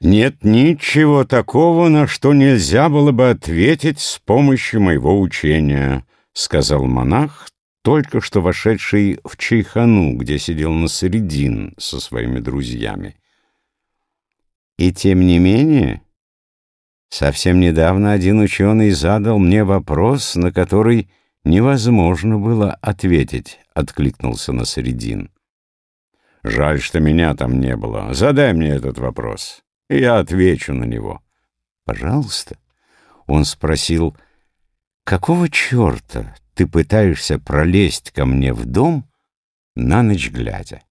Нет ничего такого, на что нельзя было бы ответить с помощью моего учения, сказал монах, только что вошедший в чайхану, где сидел на Насредин со своими друзьями. И тем не менее, совсем недавно один ученый задал мне вопрос, на который невозможно было ответить, откликнулся на Насредин. Жаль, что меня там не было. Задай мне этот вопрос, я отвечу на него. Пожалуйста. Он спросил, какого черта ты пытаешься пролезть ко мне в дом на ночь глядя?